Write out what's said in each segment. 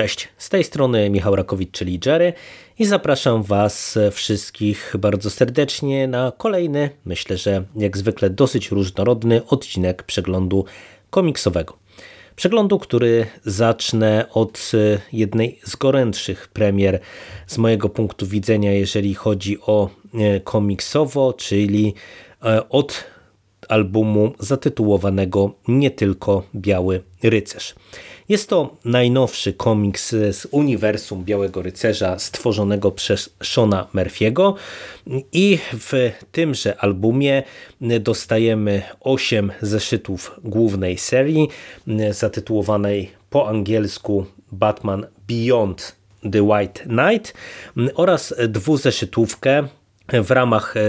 Cześć, z tej strony Michał Rakowicz, czyli Jerry i zapraszam Was wszystkich bardzo serdecznie na kolejny, myślę, że jak zwykle dosyć różnorodny odcinek przeglądu komiksowego. Przeglądu, który zacznę od jednej z gorętszych premier z mojego punktu widzenia, jeżeli chodzi o e, komiksowo, czyli e, od albumu zatytułowanego Nie tylko Biały Rycerz. Jest to najnowszy komiks z uniwersum Białego Rycerza stworzonego przez Shona Murphy'ego. I w tymże albumie dostajemy 8 zeszytów głównej serii zatytułowanej po angielsku Batman Beyond the White Knight oraz dwuzeszytówkę w ramach e,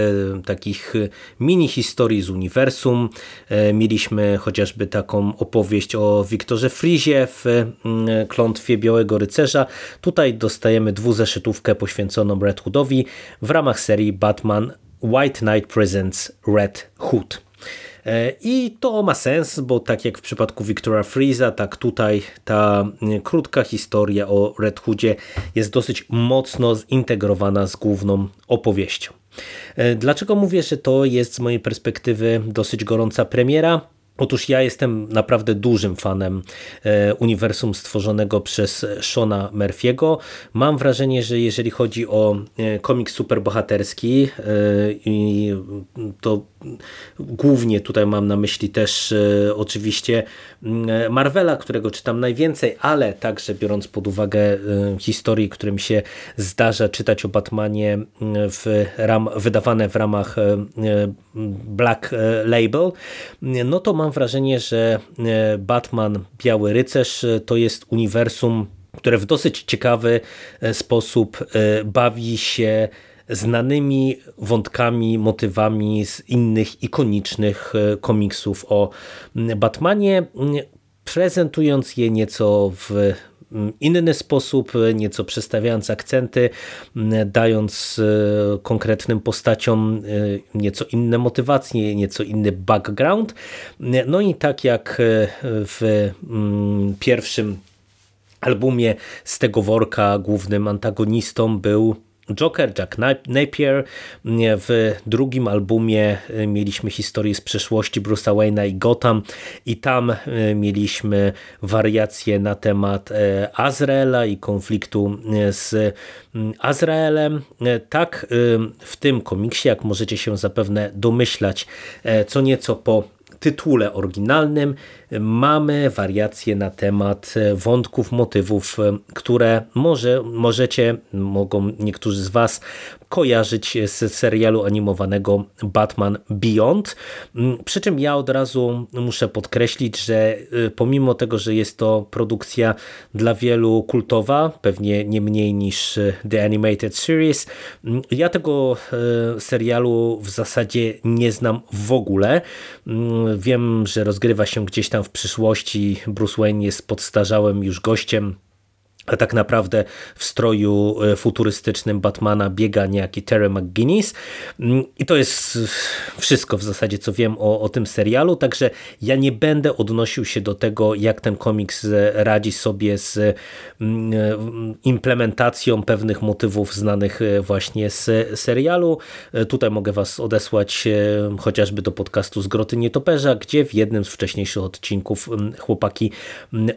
takich mini historii z uniwersum e, mieliśmy chociażby taką opowieść o Wiktorze Frizie w Klątwie Białego Rycerza. Tutaj dostajemy dwuzeszytówkę poświęconą Red Hoodowi w ramach serii Batman White Knight Presents Red Hood. E, I to ma sens, bo tak jak w przypadku Victora Freeza, tak tutaj ta e, krótka historia o Red Hoodzie jest dosyć mocno zintegrowana z główną opowieścią. E, dlaczego mówię, że to jest z mojej perspektywy dosyć gorąca premiera? Otóż ja jestem naprawdę dużym fanem e, uniwersum stworzonego przez Shona Murphy'ego. Mam wrażenie, że jeżeli chodzi o e, komiks superbohaterski, e, to głównie tutaj mam na myśli też oczywiście mm, Marvela, którego czytam najwięcej, ale także biorąc pod uwagę historii, którym się zdarza czytać o Batmanie mm, w ram, wydawane w ramach Black Label, no to mam wrażenie, że e, Batman Biały Rycerz e, to jest uniwersum, które w dosyć ciekawy e, sposób bawi się znanymi wątkami, motywami z innych ikonicznych komiksów o Batmanie, prezentując je nieco w inny sposób, nieco przestawiając akcenty, dając e, konkretnym postaciom e, nieco inne motywacje, nieco inny background. No i tak jak e, w mm, pierwszym albumie z tego worka głównym antagonistą był Joker, Jack Napier. W drugim albumie e, mieliśmy historię z przeszłości Bruce'a Wayne'a i Gotham i tam e, mieliśmy wariacje na temat e, Azraela i konfliktu z Azraelem. Tak w tym komiksie, jak możecie się zapewne domyślać, co nieco po tytule oryginalnym mamy wariacje na temat wątków, motywów, które może, możecie, mogą niektórzy z Was kojarzyć z serialu animowanego Batman Beyond. Przy czym ja od razu muszę podkreślić, że pomimo tego, że jest to produkcja dla wielu kultowa, pewnie nie mniej niż The Animated Series, ja tego serialu w zasadzie nie znam w ogóle. Wiem, że rozgrywa się gdzieś tam w przyszłości. Bruce Wayne jest podstarzałym już gościem a tak naprawdę w stroju e, futurystycznym Batmana biega niejaki Terry McGuinness mm, i to jest wszystko w zasadzie co wiem o, o tym serialu, także ja nie będę odnosił się do tego jak ten komiks radzi sobie z mm, e, implementacją pewnych motywów znanych e, właśnie z serialu. Tutaj mogę was odesłać chociażby do podcastu z Groty Nietoperza, gdzie w jednym z wcześniejszych odcinków mm, chłopaki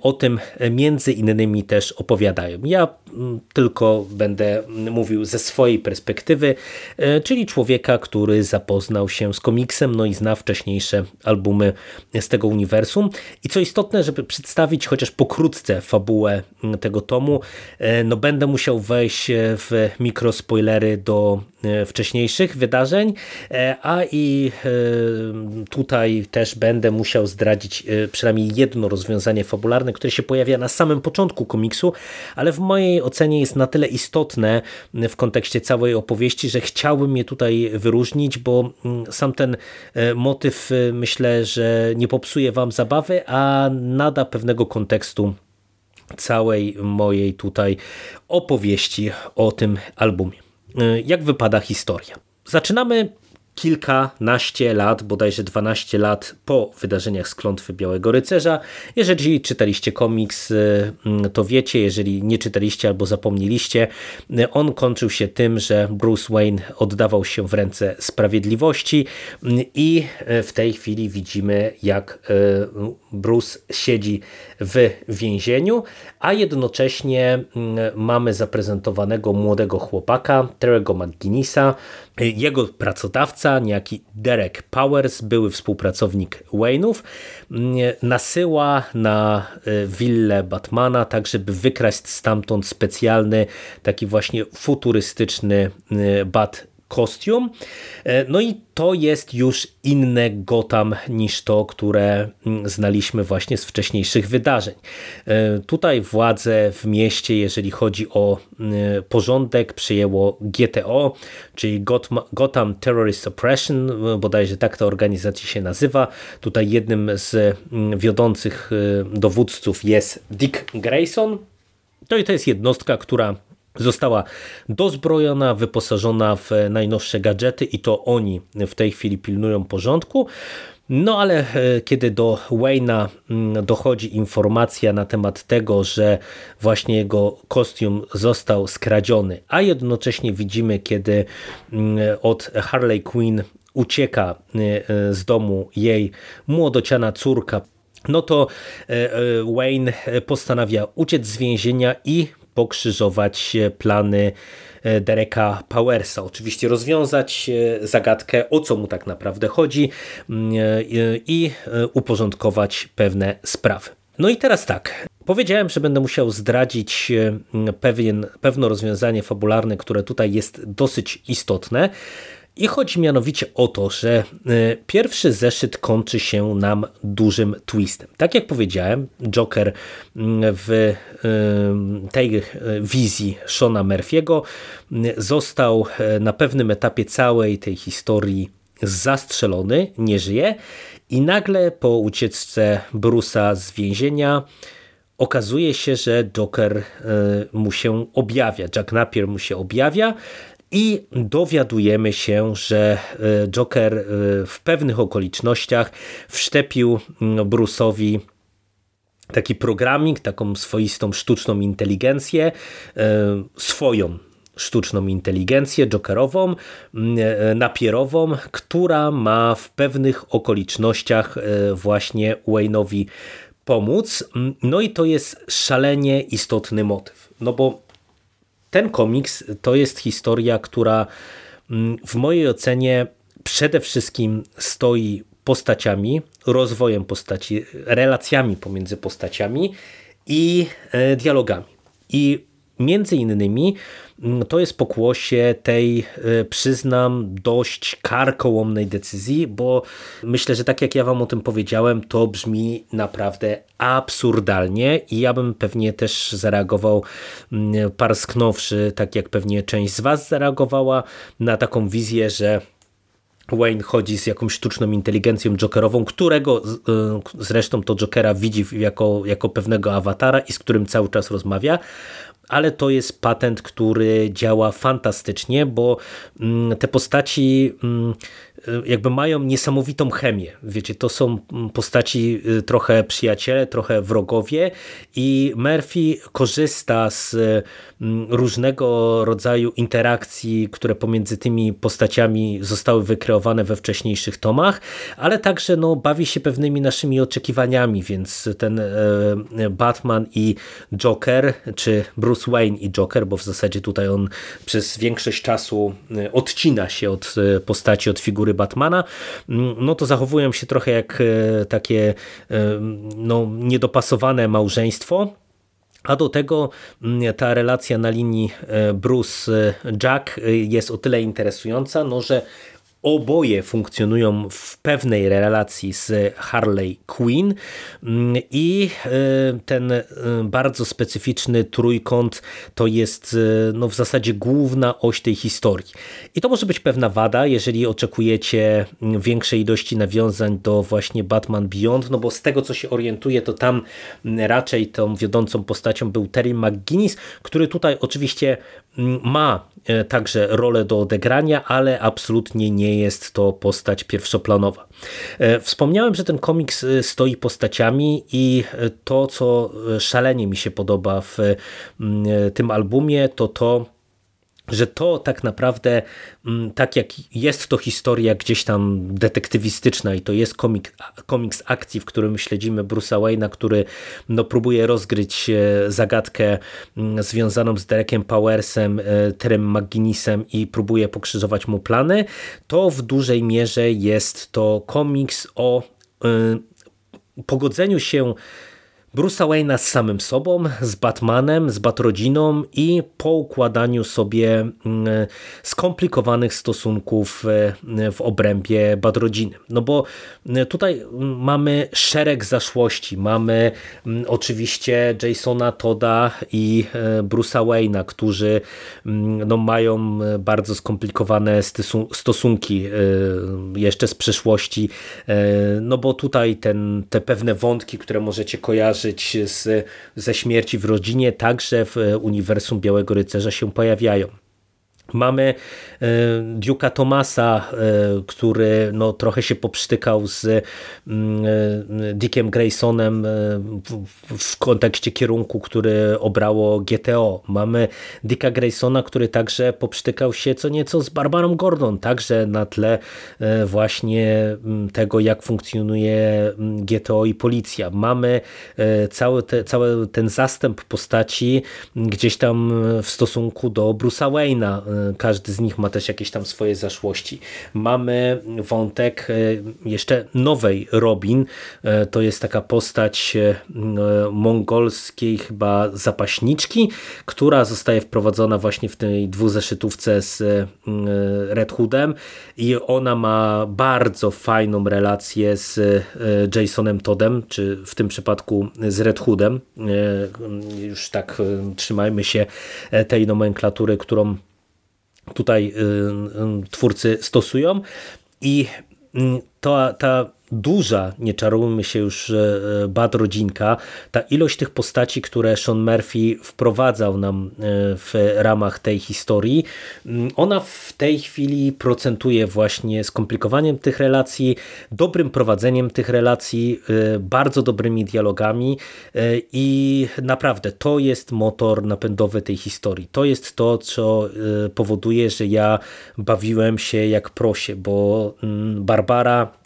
o tym między innymi też opowiadają opowiadają. Ja mm, tylko będę mówił ze swojej perspektywy, e, czyli człowieka, który zapoznał się z komiksem, no i zna wcześniejsze albumy z tego uniwersum. I co istotne, żeby przedstawić chociaż pokrótce fabułę mm, tego tomu, e, no będę musiał wejść w mikrospoilery do wcześniejszych wydarzeń, a i tutaj też będę musiał zdradzić przynajmniej jedno rozwiązanie fabularne, które się pojawia na samym początku komiksu, ale w mojej ocenie jest na tyle istotne w kontekście całej opowieści, że chciałbym je tutaj wyróżnić, bo mm, sam ten e, motyw e, myślę, że nie popsuje wam zabawy, a nada pewnego kontekstu całej mojej tutaj opowieści o tym albumie. E, jak wypada historia? Zaczynamy kilkanaście lat, bodajże 12 lat po wydarzeniach z Klątwy Białego Rycerza. Jeżeli czytaliście komiks, y, to wiecie, jeżeli nie czytaliście albo zapomnieliście, y, on kończył się tym, że Bruce Wayne oddawał się w ręce sprawiedliwości y, i w tej chwili widzimy, jak Bruce siedzi w więzieniu, a jednocześnie mamy zaprezentowanego młodego chłopaka, Terego McGuinnessa, jego niejaki Derek Powers, były współpracownik Wayne'ów, nasyła na e, willę Batmana, tak żeby wykraść stamtąd specjalny, taki właśnie futurystyczny e, Bat kostium. E, no i to jest już inne Gotham niż to, które mm, znaliśmy właśnie z wcześniejszych wydarzeń. E, tutaj władze w mieście, jeżeli chodzi o mm, porządek, przyjęło GTO, czyli Gotham Terrorist Oppression, bodajże tak ta organizacja się nazywa. Tutaj jednym z mm, wiodących e, dowódców jest Dick Grayson. To i to jest jednostka, która Została dozbrojona, wyposażona w najnowsze gadżety i to oni w tej chwili pilnują porządku. No ale e, kiedy do Wayna mm, dochodzi informacja na temat tego, że właśnie jego kostium został skradziony, a jednocześnie widzimy, kiedy mm, od Harley Quinn ucieka e, e, z domu jej młodociana córka, no to Wayne postanawia uciec z więzienia i pokrzyżować plany e, Dereka Powersa. Oczywiście rozwiązać e, zagadkę, o co mu tak naprawdę chodzi mm, e, i uporządkować pewne sprawy. No i teraz tak. Powiedziałem, że będę musiał zdradzić pewien, pewne rozwiązanie fabularne, które tutaj jest dosyć istotne. I chodzi mianowicie o to, że e, pierwszy zeszyt kończy się nam dużym twistem. Tak jak powiedziałem, Joker mm, w e, tej e, wizji Shona Murphy'ego mm, został na pewnym etapie całej tej historii zastrzelony, nie żyje i nagle po ucieczce Bruce'a z więzienia okazuje się, że Joker mu się objawia, Jack Napier mu się objawia i dowiadujemy się, że e, Joker e, w pewnych okolicznościach wszczepił mm, Bruce'owi taki programik, taką swoistą sztuczną inteligencję, e, swoją sztuczną inteligencję jokerową, napierową, która ma w pewnych okolicznościach właśnie Wayne'owi pomóc. No i to jest szalenie istotny motyw. No bo ten komiks to jest historia, która mm, w mojej ocenie przede wszystkim stoi postaciami, rozwojem postaci, relacjami pomiędzy postaciami i e, dialogami. I między innymi to jest pokłosie tej, e, przyznam, dość karkołomnej decyzji, bo myślę, że tak jak ja wam o tym powiedziałem, to brzmi naprawdę absurdalnie i ja bym pewnie też zareagował mm, parsknąwszy, tak jak pewnie część z was zareagowała, na taką wizję, że Wayne chodzi z jakąś sztuczną inteligencją jokerową, którego e, zresztą to Jokera widzi jako, jako pewnego awatara i z którym cały czas rozmawia ale to jest patent, który działa fantastycznie, bo mm, te postaci mm, jakby mają niesamowitą chemię. Wiecie, to są postaci y, trochę przyjaciele, trochę wrogowie i Murphy korzysta z mm, różnego rodzaju interakcji, które pomiędzy tymi postaciami zostały wykreowane we wcześniejszych tomach, ale także no, bawi się pewnymi naszymi oczekiwaniami, więc ten e, Batman i Joker, czy Bruce Wayne i Joker, bo w zasadzie tutaj on przez większość czasu e, odcina się od e, postaci, od figury Batmana, mm, no to zachowują się trochę jak e, takie no, niedopasowane małżeństwo. A do tego mm, ta relacja na linii Bruce-Jack jest o tyle interesująca, no, że oboje funkcjonują w pewnej relacji z Harley Quinn mm, i e, ten e, bardzo specyficzny trójkąt to jest e, no, w zasadzie główna oś tej historii. I to może być pewna wada, jeżeli oczekujecie większej ilości nawiązań do właśnie Batman Beyond, no bo z tego co się orientuję, to tam raczej tą wiodącą postacią był Terry McGuinness, który tutaj oczywiście ma także rolę do odegrania, ale absolutnie nie jest to postać pierwszoplanowa. Wspomniałem, że ten komiks stoi postaciami i to, co szalenie mi się podoba w tym albumie, to to, że to tak naprawdę, mm, tak jak jest to historia gdzieś tam detektywistyczna i to jest komik, komiks akcji, w którym śledzimy Bruce'a Wayne'a, który no, próbuje rozgryć e, zagadkę mm, związaną z Derekiem Powersem, e, Terem McGuinnessem i próbuje pokrzyżować mu plany, to w dużej mierze jest to komiks o y, pogodzeniu się Bruce'a Wayne'a z samym sobą, z Batmanem, z Batrodziną i po układaniu sobie mm, skomplikowanych stosunków e, w obrębie Batrodziny. No bo e, tutaj mm, mamy szereg zaszłości. Mamy mm, oczywiście Jasona Toda i e, Bruce'a Wayne'a, którzy no, mają bardzo skomplikowane stosunki jeszcze z przeszłości, no bo tutaj ten, te pewne wątki, które możecie kojarzyć z, ze śmierci w rodzinie, także w uniwersum Białego Rycerza się pojawiają. Mamy e, Duke'a Thomasa, e, który no, trochę się poprztykał z mm, e, Dickiem Graysonem w kontekście kierunku, który obrało GTO. Mamy Dicka Graysona, który także poprztykał się co nieco z Barbarą Gordon, także na tle właśnie mm, tego, jak funkcjonuje mm, GTO i policja. Mamy cały, te, cały ten zastęp postaci gdzieś tam w stosunku do Bruce'a Wayne'a, każdy z nich ma też jakieś tam swoje zaszłości. Mamy wątek e, jeszcze nowej Robin, e, to jest taka postać e, mongolskiej chyba zapaśniczki, która zostaje wprowadzona właśnie w tej dwuzeszytówce z Red Hoodem i ona ma bardzo fajną relację z Jasonem Toddem, czy w tym przypadku z Red Hoodem. Już tak trzymajmy się tej nomenklatury, którą tutaj y, y, twórcy stosują. I mm, to, ta duża, nie czarujmy się już, e, bad rodzinka, ta ilość tych postaci, które Sean Murphy wprowadzał nam e, w ramach tej historii, mm, ona w tej chwili procentuje właśnie skomplikowaniem tych relacji, dobrym prowadzeniem tych relacji, e, bardzo dobrymi dialogami i naprawdę to jest motor napędowy tej historii. To jest to, co powoduje, że ja bawiłem się jak prosie, bo mm, Barbara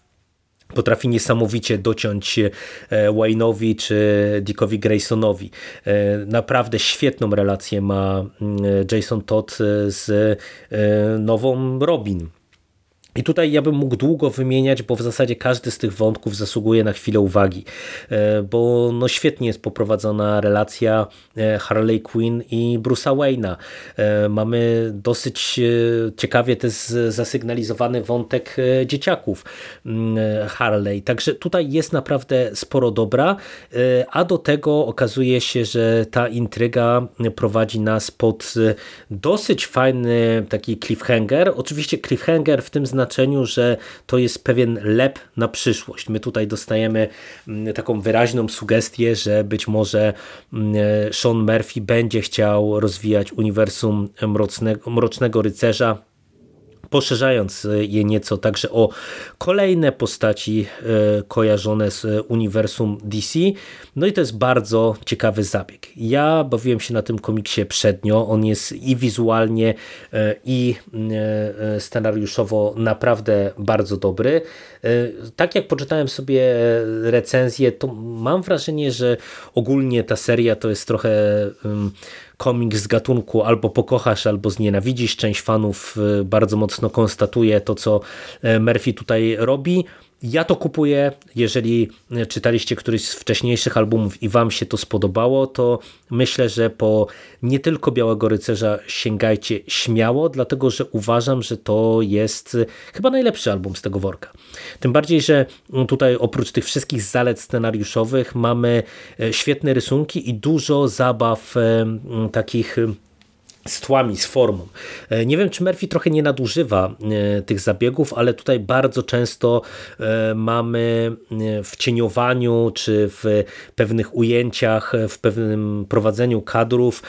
potrafi niesamowicie dociąć e, Wayne'owi czy Dickowi Graysonowi. E, naprawdę świetną relację ma mm, Jason Todd z e, nową Robin. I tutaj ja bym mógł długo wymieniać, bo w zasadzie każdy z tych wątków zasługuje na chwilę uwagi, e, bo no świetnie jest poprowadzona relacja e, Harley Quinn i Bruce'a Wayne'a. E, mamy dosyć ciekawie też zasygnalizowany wątek dzieciaków mm, Harley, także tutaj jest naprawdę sporo dobra, a do tego okazuje się, że ta intryga prowadzi nas pod dosyć fajny taki cliffhanger. Oczywiście cliffhanger w tym znaczeniu znaczeniu, że to jest pewien lep na przyszłość. My tutaj dostajemy mm, taką wyraźną sugestię, że być może mm, Sean Murphy będzie chciał rozwijać uniwersum Mrocznego, Mrocznego Rycerza poszerzając je nieco także o kolejne postaci e, kojarzone z uniwersum DC. No i to jest bardzo ciekawy zabieg. Ja bawiłem się na tym komiksie przednio. On jest i wizualnie, e, i e, scenariuszowo naprawdę bardzo dobry. Tak jak poczytałem sobie recenzję, to mam wrażenie, że ogólnie ta seria to jest trochę komiks z gatunku albo pokochasz, albo znienawidzisz. Część fanów y, bardzo mocno konstatuje to, co e, Murphy tutaj robi. Ja to kupuję. Jeżeli czytaliście któryś z wcześniejszych albumów i wam się to spodobało, to myślę, że po nie tylko Białego Rycerza sięgajcie śmiało, dlatego że uważam, że to jest chyba najlepszy album z tego worka. Tym bardziej, że tutaj oprócz tych wszystkich zalet scenariuszowych mamy e, świetne rysunki i dużo zabaw e, takich z tłami, z formą. E, nie wiem, czy Murphy trochę nie nadużywa e, tych zabiegów, ale tutaj bardzo często e, mamy w cieniowaniu, czy w pewnych ujęciach, w pewnym prowadzeniu kadrów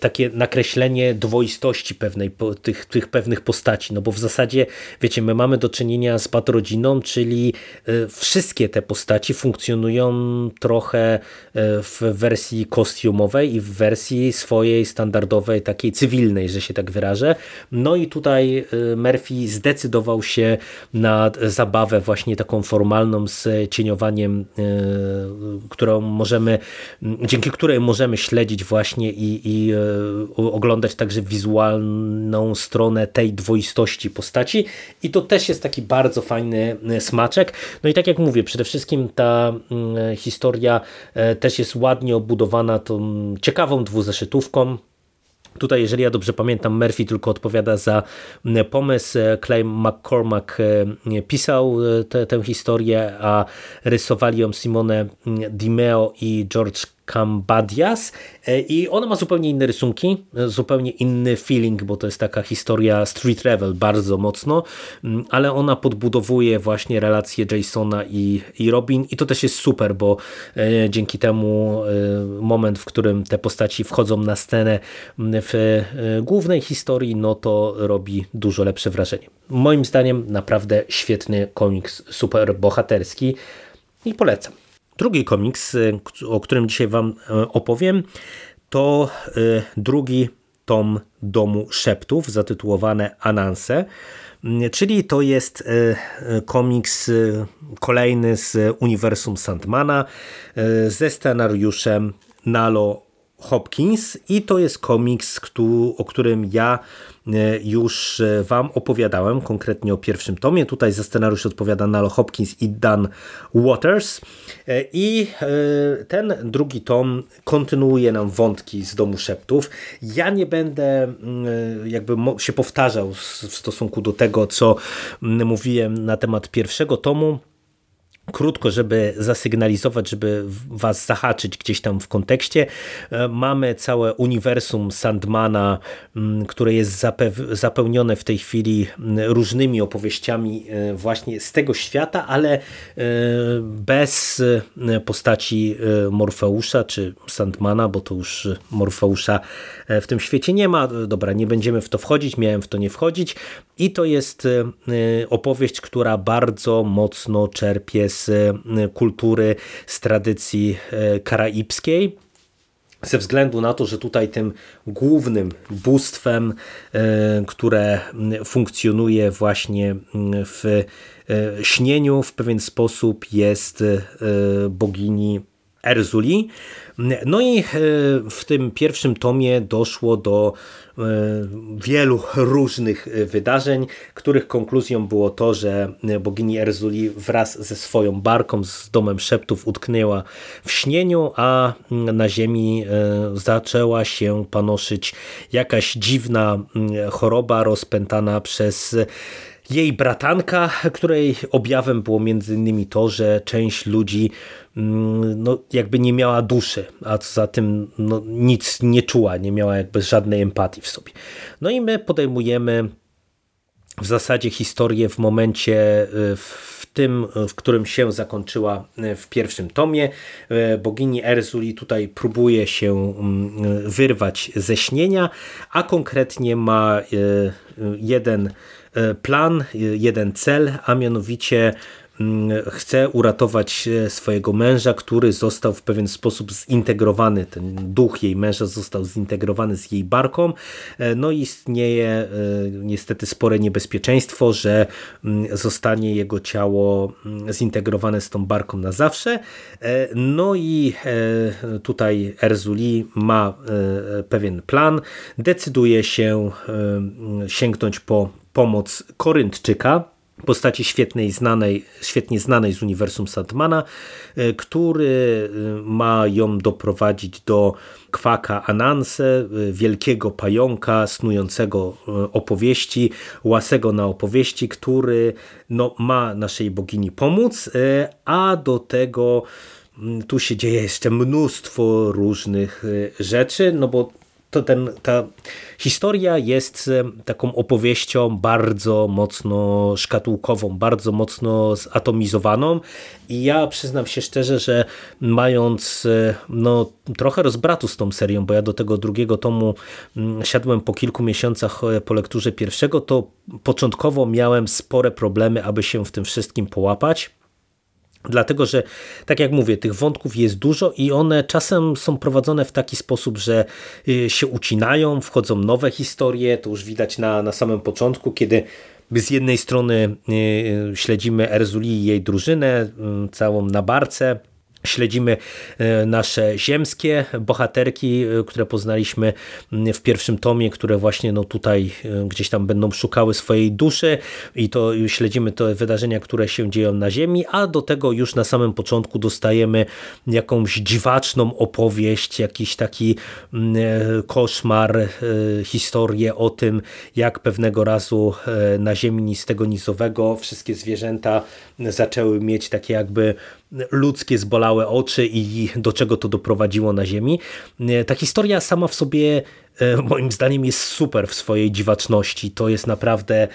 takie nakreślenie dwoistości pewnej, tych, tych pewnych postaci, no bo w zasadzie, wiecie, my mamy do czynienia z Bad Rodziną, czyli wszystkie te postaci funkcjonują trochę w wersji kostiumowej i w wersji swojej standardowej takiej cywilnej, że się tak wyrażę. No i tutaj y, Murphy zdecydował się na zabawę właśnie taką formalną z cieniowaniem, y, którą możemy, dzięki której możemy śledzić właśnie i, i y, oglądać także wizualną stronę tej dwoistości postaci i to też jest taki bardzo fajny smaczek. No i tak jak mówię, przede wszystkim ta historia też jest ładnie obudowana tą ciekawą dwuzeszytówką, Tutaj, jeżeli ja dobrze pamiętam, Murphy tylko odpowiada za pomysł. Clay McCormack e, pisał e, tę historię, a rysowali ją Simone Dimeo i George Cambadias e, i ona ma zupełnie inne rysunki, zupełnie inny feeling, bo to jest taka historia street level bardzo mocno, mm, ale ona podbudowuje właśnie relacje Jasona i, i Robin i to też jest super, bo e, dzięki temu e, moment, w którym te postaci wchodzą na scenę mm, w głównej historii, no to robi dużo lepsze wrażenie. Moim zdaniem naprawdę świetny komiks, super bohaterski i polecam. Drugi komiks, y, o którym dzisiaj Wam y, opowiem, to y, drugi tom Domu Szeptów, zatytułowane Ananse, czyli to jest komiks kolejny z uniwersum Sandmana ze scenariuszem Nalo Hopkins i to jest komiks, o którym ja e, już e, Wam opowiadałem, konkretnie o pierwszym tomie. Tutaj za scenariusz odpowiada Nalo Hopkins i Dan Waters. E, I ten drugi tom kontynuuje nam wątki z Domu Szeptów. Ja nie będę mm, jakby się powtarzał w stosunku do tego, co mm, mówiłem na temat pierwszego tomu krótko, żeby zasygnalizować, żeby was zahaczyć gdzieś tam w kontekście. E, mamy całe uniwersum Sandmana, które jest zapełnione w tej chwili różnymi opowieściami e, właśnie z tego świata, ale e, bez postaci Morfeusza czy Sandmana, bo to już Morfeusza w tym świecie nie ma. Dobra, nie będziemy w to wchodzić, miałem w to nie wchodzić. I to jest opowieść, która bardzo mocno czerpie z y, kultury, z tradycji y, karaibskiej ze względu na to, że tutaj tym głównym bóstwem, y, które funkcjonuje właśnie w śnieniu w pewien sposób jest bogini Erzuli. No i w tym pierwszym tomie doszło do E, wielu różnych wydarzeń, których konkluzją było to, że bogini Erzuli wraz ze swoją barką z domem szeptów utknęła w śnieniu, a na ziemi e, zaczęła się panoszyć jakaś dziwna choroba rozpętana przez jej bratanka, której objawem było między innymi to, że część ludzi mm, no, jakby nie miała duszy, a co za tym no, nic nie czuła, nie miała jakby żadnej empatii w sobie. No i my podejmujemy w zasadzie historię w momencie y, w tym, w którym się zakończyła y, w pierwszym tomie. Y, bogini Erzuli tutaj próbuje się mm, wyrwać ze śnienia, a konkretnie ma jeden plan, jeden cel, a mianowicie chce uratować e, swojego męża, który został w pewien sposób zintegrowany, ten duch jej męża został zintegrowany z jej barką. E, no i istnieje niestety spore niebezpieczeństwo, że mm, zostanie jego ciało mm, zintegrowane z tą barką na zawsze. No i tutaj Erzuli ma pewien plan, decyduje się sięgnąć po pomoc Koryntczyka, postaci świetnej, znanej, świetnie znanej z uniwersum Sandmana, e, który e, ma ją doprowadzić do kwaka Ananse, e, wielkiego pająka snującego opowieści, łasego na opowieści, który no, ma naszej bogini pomóc, a do tego mm, tu się dzieje jeszcze mnóstwo różnych rzeczy, no bo to ten, ta historia jest taką opowieścią bardzo mocno szkatułkową, bardzo mocno zatomizowaną i ja przyznam się szczerze, że mając no, trochę rozbratu z tą serią, bo ja do tego drugiego tomu mm, siadłem po kilku miesiącach po lekturze pierwszego, to początkowo miałem spore problemy, aby się w tym wszystkim połapać. Dlatego, że tak jak mówię, tych wątków jest dużo i one czasem są prowadzone w taki sposób, że y, się ucinają, wchodzą nowe historie, to już widać na, na samym początku, kiedy z jednej strony y, śledzimy Erzuli i jej drużynę, y, całą na barce, Śledzimy e, nasze ziemskie bohaterki, e, które poznaliśmy w pierwszym tomie, które właśnie no tutaj e, gdzieś tam będą szukały swojej duszy. I to śledzimy te wydarzenia, które się dzieją na ziemi, a do tego już na samym początku dostajemy jakąś dziwaczną opowieść, jakiś taki koszmar, historię o tym, jak pewnego razu na ziemi nistego nizowego wszystkie zwierzęta zaczęły mieć takie jakby ludzkie zbolałe oczy i do czego to doprowadziło na Ziemi. Ta historia sama w sobie e, moim zdaniem jest super w swojej dziwaczności. To jest naprawdę e,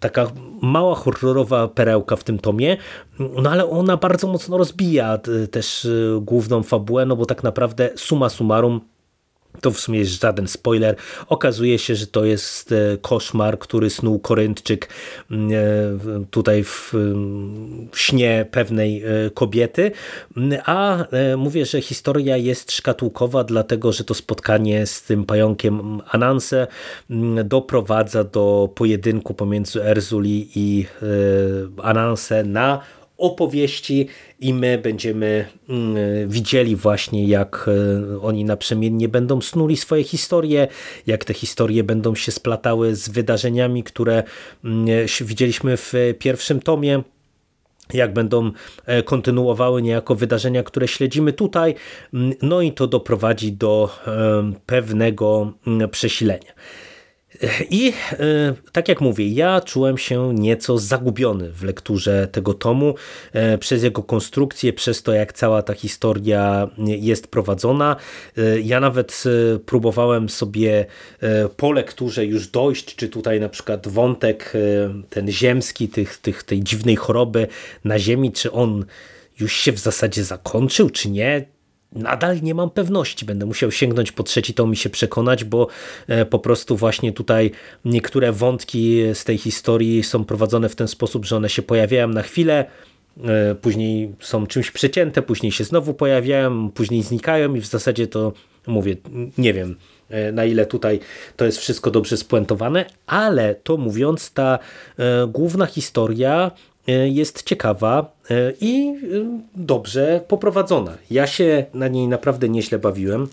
taka mała horrorowa perełka w tym tomie, no ale ona bardzo mocno rozbija też e, główną fabułę, no bo tak naprawdę suma summarum to w sumie jest żaden spoiler. Okazuje się, że to jest e, koszmar, który snuł Koryntczyk mm, e, tutaj w, śnie pewnej e, kobiety. A mówię, że historia jest szkatułkowa, dlatego że to spotkanie z tym pająkiem Ananse mm, doprowadza do pojedynku pomiędzy Erzuli i Ananse na opowieści i my będziemy mm, widzieli właśnie jak e, oni naprzemiennie będą snuli swoje historie, jak te historie będą się splatały z wydarzeniami, które mm, widzieliśmy w pierwszym tomie jak będą e, kontynuowały niejako wydarzenia, które śledzimy tutaj, mm, no i to doprowadzi do e, pewnego przesilenia. I e, tak jak mówię, ja czułem się nieco zagubiony w lekturze tego tomu e, przez jego konstrukcję, przez to jak cała ta historia jest prowadzona. E, ja nawet próbowałem sobie po lekturze już dojść, czy tutaj na przykład wątek ten ziemski, tych, tych, tej dziwnej choroby na ziemi, czy on już się w zasadzie zakończył, czy nie nadal nie mam pewności. Będę musiał sięgnąć po trzeci tom i się przekonać, bo e, po prostu właśnie tutaj niektóre wątki z tej historii są prowadzone w ten sposób, że one się pojawiają na chwilę, e, później są czymś przecięte, później się znowu pojawiają, później znikają i w zasadzie to mówię, nie wiem e, na ile tutaj to jest wszystko dobrze spuentowane, ale to mówiąc, ta główna historia jest ciekawa e, i e, dobrze poprowadzona. Ja się na niej naprawdę nieźle bawiłem.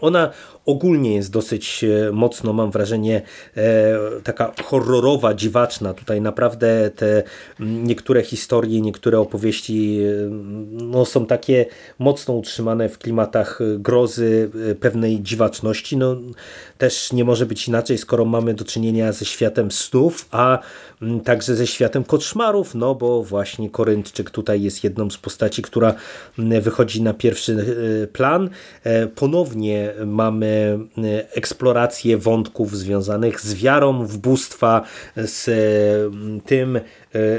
Ona ogólnie jest dosyć e, mocno, mam wrażenie, e, taka horrorowa, dziwaczna. Tutaj naprawdę te niektóre historie, niektóre opowieści e, no, są takie mocno utrzymane w klimatach grozy, pewnej dziwaczności. No, też nie może być inaczej, skoro mamy do czynienia ze światem snów, a także ze światem koszmarów, no bo właśnie Koryntczyk tutaj jest jedną z postaci, która wychodzi na pierwszy plan. Ponownie mamy E, eksplorację wątków związanych z wiarą w bóstwa, z mm, tym, e,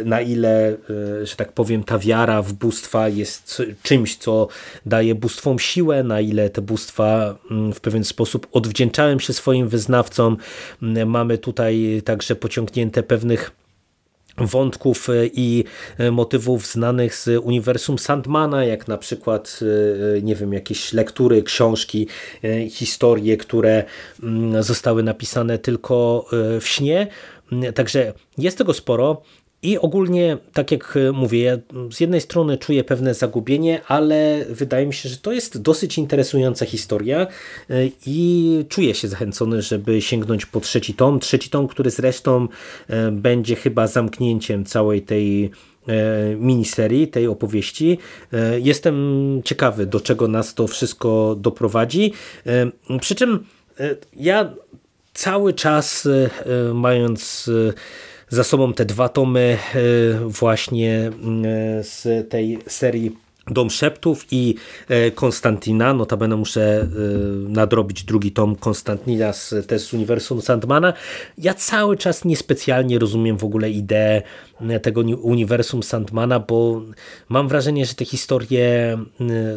na ile, e, że tak powiem, ta wiara w bóstwa jest czymś, co daje bóstwom siłę, na ile te bóstwa mm, w pewien sposób odwdzięczałem się swoim wyznawcom. Mm, mamy tutaj także pociągnięte pewnych wątków e, i e, motywów znanych z uniwersum Sandmana, jak na przykład, e, nie wiem, jakieś lektury, książki, historie, które mm, zostały napisane tylko w śnie. Także jest tego sporo. I ogólnie, tak jak e, mówię, ja z jednej strony czuję pewne zagubienie, ale wydaje mi się, że to jest dosyć interesująca historia e, i czuję się zachęcony, żeby sięgnąć po trzeci tom. Trzeci tom, który zresztą e, będzie chyba zamknięciem całej tej miniserii, tej opowieści. Jestem ciekawy, do czego nas to wszystko doprowadzi. Przy czym ja cały czas mając za sobą te dwa tomy e, właśnie mm, z tej serii Dom Szeptów i e, Konstantina. Notabene muszę e, nadrobić drugi tom Konstantina z, z Uniwersum Sandmana. Ja cały czas niespecjalnie rozumiem w ogóle ideę e, tego Uniwersum Sandmana, bo mam wrażenie, że te historie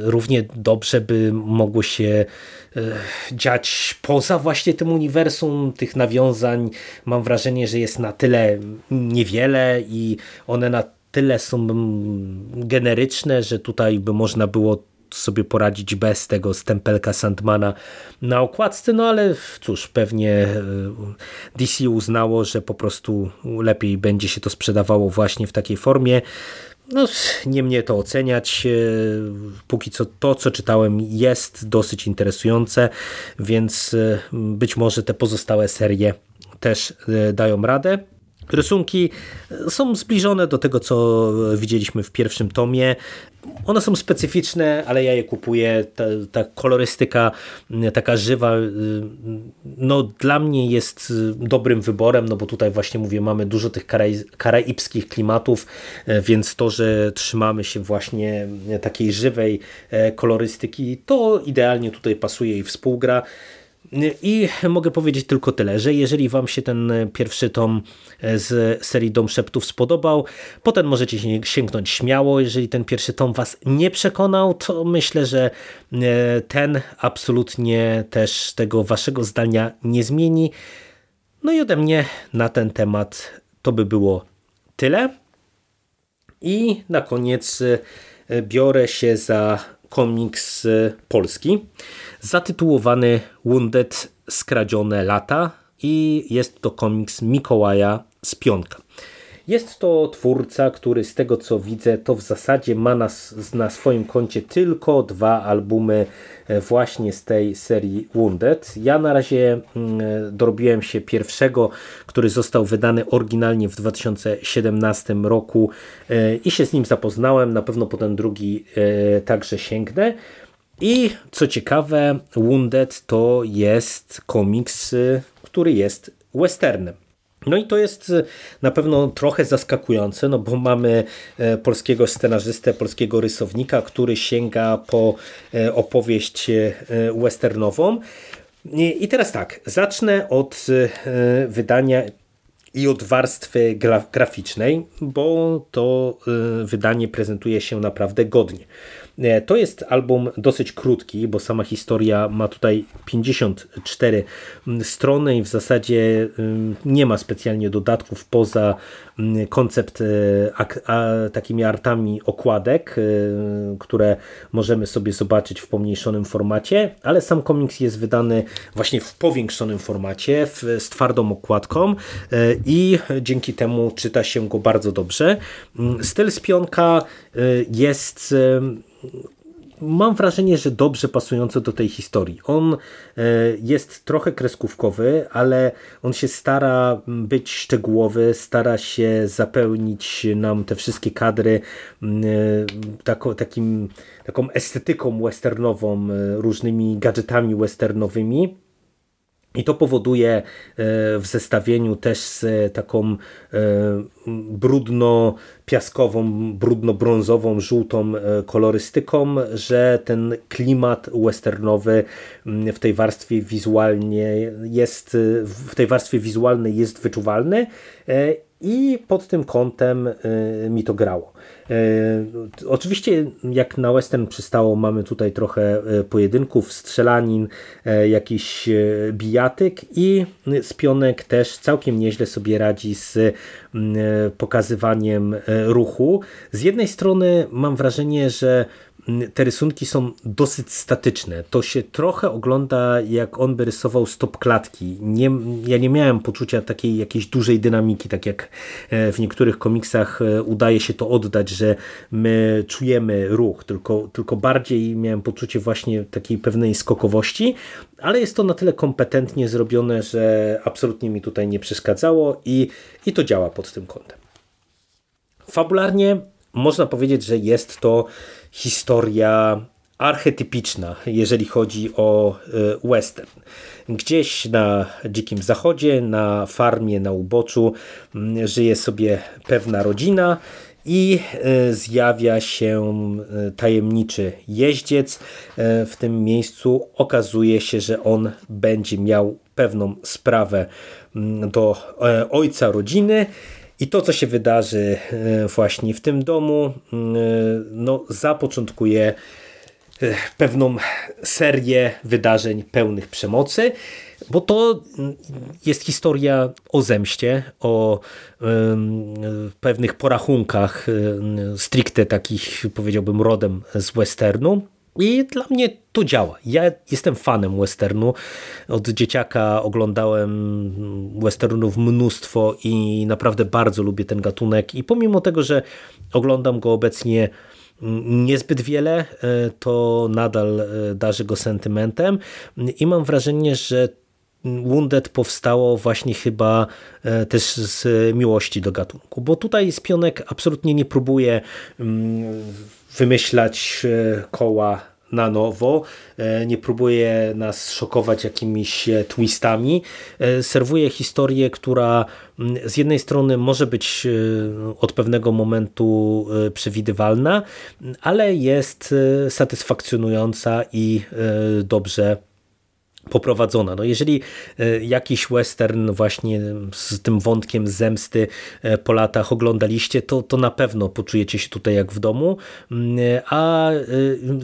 równie dobrze by mogło się dziać poza właśnie tym uniwersum. Tych nawiązań mam wrażenie, że jest na tyle niewiele i one na tyle są generyczne, że tutaj by można było sobie poradzić bez tego stempelka Sandmana na okładce, no ale cóż, pewnie e, DC uznało, że po prostu lepiej będzie się to sprzedawało właśnie w takiej formie. No, nie mnie to oceniać. E, póki co to, co czytałem, jest dosyć interesujące, więc e, być może te pozostałe serie też dają radę. Rysunki są zbliżone do tego, co widzieliśmy w pierwszym tomie. One są specyficzne, ale ja je kupuję. Ta, ta, kolorystyka, taka żywa, no dla mnie jest dobrym wyborem, no bo tutaj właśnie mówię, mamy dużo tych karaibskich klimatów, więc to, że trzymamy się właśnie takiej żywej kolorystyki, to idealnie tutaj pasuje i współgra. I mogę powiedzieć tylko tyle, że jeżeli Wam się ten pierwszy tom z serii Dom Szeptów spodobał, potem możecie sięgnąć śmiało. Jeżeli ten pierwszy tom Was nie przekonał, to myślę, że e, ten absolutnie też tego Waszego zdania nie zmieni. No i ode mnie na ten temat to by było tyle. I na koniec e, biorę się za komiks polski zatytułowany Wounded Skradzione lata i jest to komiks Mikołaja Spionka. Jest to twórca, który z tego co widzę, to w zasadzie ma na, na swoim koncie tylko dwa albumy e, właśnie z tej serii Wounded. Ja na razie mm, dorobiłem się pierwszego, który został wydany oryginalnie w 2017 roku e, i się z nim zapoznałem. Na pewno po ten drugi e, także sięgnę. I co ciekawe, Wounded to jest komiks, który jest westernem. No i to jest na pewno trochę zaskakujące, no bo mamy e, polskiego scenarzystę, polskiego rysownika, który sięga po e, opowieść e, westernową. I teraz tak, zacznę od wydania i od warstwy graficznej, bo to wydanie prezentuje się naprawdę godnie. E, to jest album dosyć krótki, bo sama historia ma tutaj 54 mm, strony i w zasadzie nie ma specjalnie dodatków poza mm, koncept e, takimi artami okładek, e, które możemy sobie zobaczyć w pomniejszonym formacie, ale sam komiks jest wydany właśnie w powiększonym formacie, z twardą okładką i dzięki temu czyta się go bardzo dobrze. Mm, styl spionka jest mam wrażenie, że dobrze pasujący do tej historii. On e, jest trochę kreskówkowy, ale on się stara być szczegółowy, stara się zapełnić nam te wszystkie kadry e, taką, takim, taką estetyką westernową, e, różnymi gadżetami westernowymi. I to powoduje e, w zestawieniu też z taką e, brudno-piaskową, brudno-brązową, żółtą e, kolorystyką, że ten klimat westernowy w tej warstwie wizualnie jest, w tej warstwie wizualnej jest wyczuwalny i pod tym kątem mi to grało. E, oczywiście jak na western przystało mamy tutaj trochę e, pojedynków, strzelanin, jakiś bijatyk i Spionek też całkiem nieźle sobie radzi z pokazywaniem ruchu. Z jednej strony mam wrażenie, że te rysunki są dosyć statyczne. To się trochę ogląda jak on by rysował stop klatki. Nie, ja nie miałem poczucia takiej jakiejś dużej dynamiki, tak jak e, w niektórych komiksach e, udaje się to oddać, że my czujemy ruch, tylko, tylko bardziej miałem poczucie właśnie takiej pewnej skokowości, ale jest to na tyle kompetentnie zrobione, że absolutnie mi tutaj nie przeszkadzało i, i to działa pod tym kątem. Fabularnie można powiedzieć, że jest to historia archetypiczna, jeżeli chodzi o e, western. Gdzieś na dzikim zachodzie, na farmie, na uboczu żyje sobie pewna rodzina i zjawia się tajemniczy jeździec. W tym miejscu okazuje się, że on będzie miał pewną sprawę do ojca rodziny i to, co się wydarzy właśnie w tym domu, no, zapoczątkuje pewną serię wydarzeń pełnych przemocy, bo to jest historia o zemście, o pewnych porachunkach stricte takich powiedziałbym rodem z westernu. I dla mnie to działa. Ja jestem fanem westernu. Od dzieciaka oglądałem westernów mnóstwo i naprawdę bardzo lubię ten gatunek. I pomimo tego, że oglądam go obecnie niezbyt wiele, e, to nadal e, darzy go sentymentem i mam wrażenie, że Wounded powstało właśnie chyba e, też z miłości do gatunku, bo tutaj Spionek absolutnie nie próbuje mm, wymyślać koła na nowo, e, nie próbuje nas szokować jakimiś e, twistami. E, serwuje historię, która z jednej strony może być od pewnego momentu przewidywalna, ale jest satysfakcjonująca i dobrze poprowadzona. No jeżeli e, jakiś western właśnie z tym wątkiem zemsty e, po latach oglądaliście, to, to na pewno poczujecie się tutaj jak w domu, mm, a e,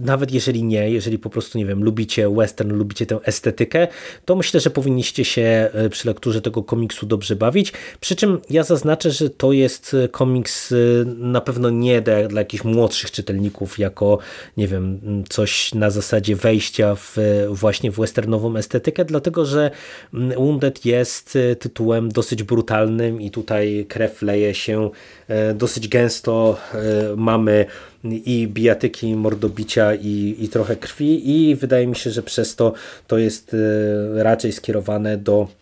nawet jeżeli nie, jeżeli po prostu, nie wiem, lubicie western, lubicie tę estetykę, to myślę, że powinniście się przy lekturze tego komiksu dobrze bawić, przy czym ja zaznaczę, że to jest komiks na pewno nie dla, dla jakichś młodszych czytelników, jako, nie wiem, coś na zasadzie wejścia w właśnie w westernową estetykę, dlatego że mm, Wounded jest e, tytułem dosyć brutalnym i tutaj krew leje się e, dosyć gęsto. E, mamy i bijatyki, mordobicia i, i trochę krwi i wydaje mi się, że przez to to jest raczej skierowane do E,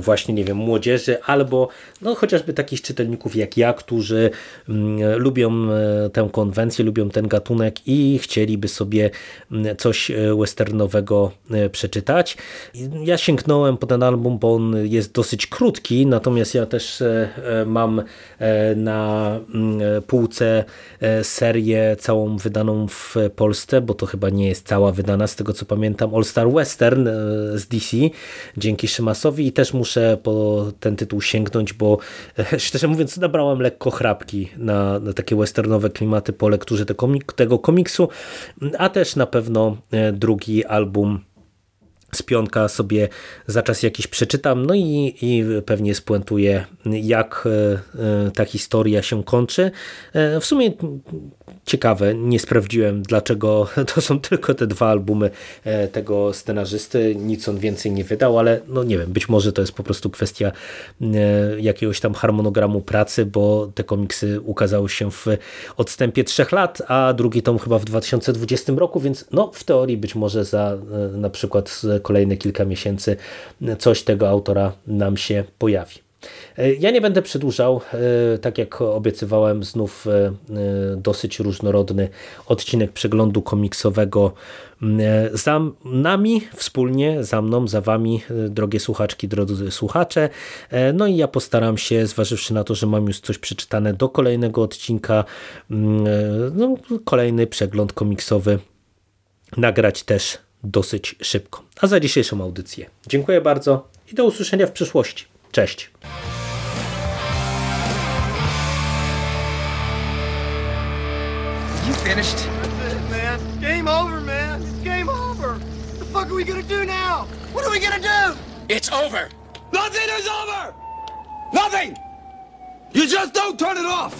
właśnie, nie wiem, młodzieży, albo no, chociażby takich czytelników jak ja, którzy mm, lubią e, tę konwencję, lubią ten gatunek i chcieliby sobie mm, coś e, westernowego przeczytać. Ja sięgnąłem po ten album, bo on jest dosyć krótki, natomiast ja też mam na mm, półce serię całą wydaną w Polsce, bo to chyba nie jest cała wydana, z tego co pamiętam, All Star Western z DC, dzięki Szymasowi i też muszę po ten tytuł sięgnąć, bo szczerze mówiąc nabrałem lekko chrapki na, na takie westernowe klimaty po lekturze tego komiksu, a też na pewno e, drugi album z pionka sobie za czas jakiś przeczytam, no i, i pewnie spuentuję, jak e, e, ta historia się kończy. W sumie ciekawe, nie sprawdziłem dlaczego to są tylko te dwa albumy e, tego scenarzysty, nic on więcej nie wydał, ale no nie wiem, być może to jest po prostu kwestia e, jakiegoś tam harmonogramu pracy, bo te komiksy ukazały się w odstępie trzech lat, a drugi tom chyba w 2020 roku, więc no w teorii być może za e, na przykład kolejne kilka miesięcy coś tego autora nam się pojawi. E, ja nie będę przedłużał, e, tak jak obiecywałem, znów e, dosyć różnorodny odcinek przeglądu komiksowego za nami, wspólnie, za mną, za wami, drogie słuchaczki, drodzy słuchacze. No i ja postaram się, zważywszy na to, że mam już coś przeczytane do kolejnego odcinka, no, kolejny przegląd komiksowy nagrać też dosyć szybko. A za dzisiejszą audycję dziękuję bardzo i do usłyszenia w przyszłości. Cześć. You finished? That's it, man. Game over, man. It's game over. What the fuck are we gonna do now? What are we gonna do? It's over. Nothing is over. Nothing. You just don't turn it off.